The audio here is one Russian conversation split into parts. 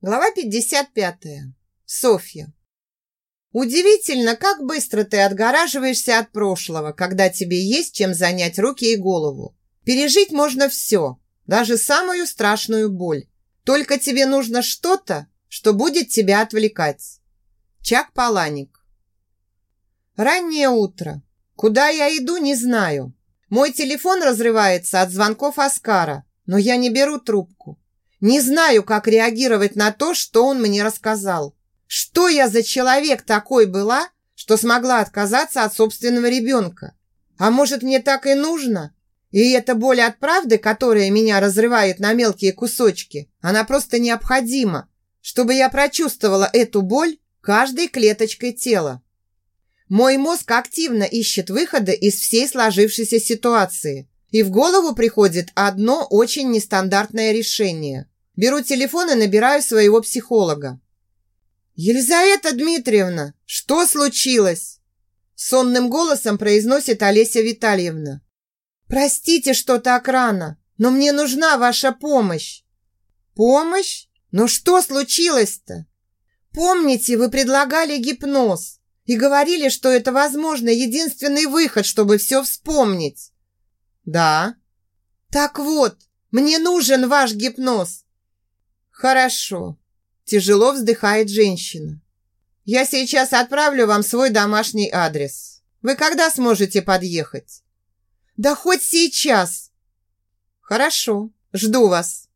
Глава 55. Софья. Удивительно, как быстро ты отгораживаешься от прошлого, когда тебе есть чем занять руки и голову. Пережить можно все, даже самую страшную боль. Только тебе нужно что-то, что будет тебя отвлекать. Чак Паланик. Раннее утро. Куда я иду, не знаю. Мой телефон разрывается от звонков Оскара, но я не беру трубку. Не знаю, как реагировать на то, что он мне рассказал. Что я за человек такой была, что смогла отказаться от собственного ребенка? А может, мне так и нужно? И эта боль от правды, которая меня разрывает на мелкие кусочки, она просто необходима, чтобы я прочувствовала эту боль каждой клеточкой тела. Мой мозг активно ищет выхода из всей сложившейся ситуации. И в голову приходит одно очень нестандартное решение. Беру телефон и набираю своего психолога. «Елизавета Дмитриевна, что случилось?» Сонным голосом произносит Олеся Витальевна. «Простите, что так рано, но мне нужна ваша помощь». «Помощь? Но что случилось-то?» «Помните, вы предлагали гипноз и говорили, что это, возможно, единственный выход, чтобы все вспомнить». «Да». «Так вот, мне нужен ваш гипноз». «Хорошо», – тяжело вздыхает женщина. «Я сейчас отправлю вам свой домашний адрес. Вы когда сможете подъехать?» «Да хоть сейчас!» «Хорошо, жду вас».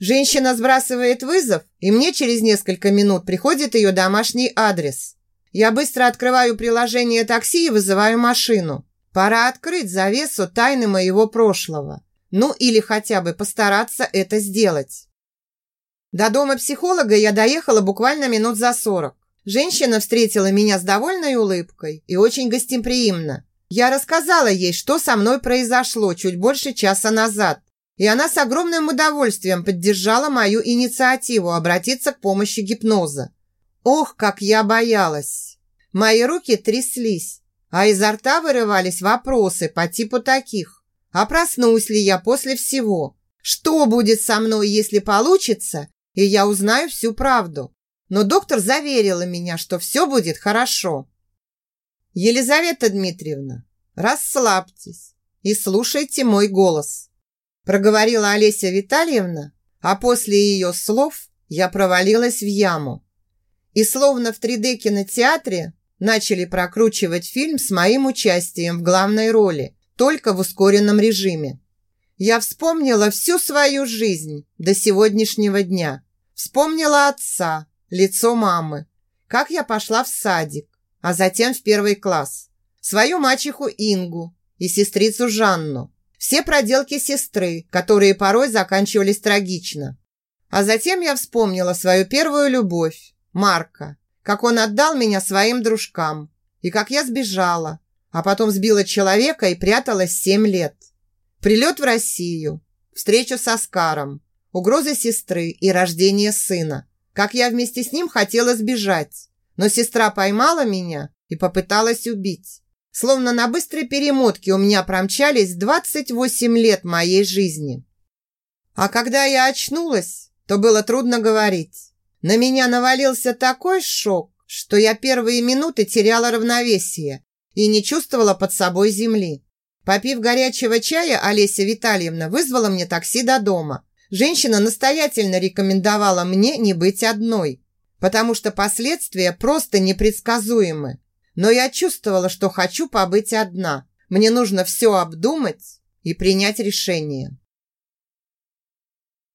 Женщина сбрасывает вызов, и мне через несколько минут приходит ее домашний адрес. Я быстро открываю приложение такси и вызываю машину. Пора открыть завесу тайны моего прошлого. Ну или хотя бы постараться это сделать. До дома психолога я доехала буквально минут за сорок. Женщина встретила меня с довольной улыбкой и очень гостеприимно. Я рассказала ей, что со мной произошло чуть больше часа назад. И она с огромным удовольствием поддержала мою инициативу обратиться к помощи гипноза. Ох, как я боялась! Мои руки тряслись, а изо рта вырывались вопросы по типу таких. А проснусь ли я после всего? Что будет со мной, если получится, и я узнаю всю правду? Но доктор заверила меня, что все будет хорошо. Елизавета Дмитриевна, расслабьтесь и слушайте мой голос. Проговорила Олеся Витальевна, а после ее слов я провалилась в яму. И словно в 3D-кинотеатре начали прокручивать фильм с моим участием в главной роли, только в ускоренном режиме. Я вспомнила всю свою жизнь до сегодняшнего дня. Вспомнила отца, лицо мамы, как я пошла в садик, а затем в первый класс, свою мачеху Ингу и сестрицу Жанну, все проделки сестры, которые порой заканчивались трагично. А затем я вспомнила свою первую любовь, Марка, как он отдал меня своим дружкам, и как я сбежала, а потом сбила человека и пряталась семь лет. Прилет в Россию, встречу с Оскаром, угрозы сестры и рождение сына. Как я вместе с ним хотела сбежать, но сестра поймала меня и попыталась убить. Словно на быстрой перемотке у меня промчались 28 лет моей жизни. А когда я очнулась, то было трудно говорить. На меня навалился такой шок, что я первые минуты теряла равновесие и не чувствовала под собой земли. Попив горячего чая, Олеся Витальевна вызвала мне такси до дома. Женщина настоятельно рекомендовала мне не быть одной, потому что последствия просто непредсказуемы. Но я чувствовала, что хочу побыть одна. Мне нужно все обдумать и принять решение.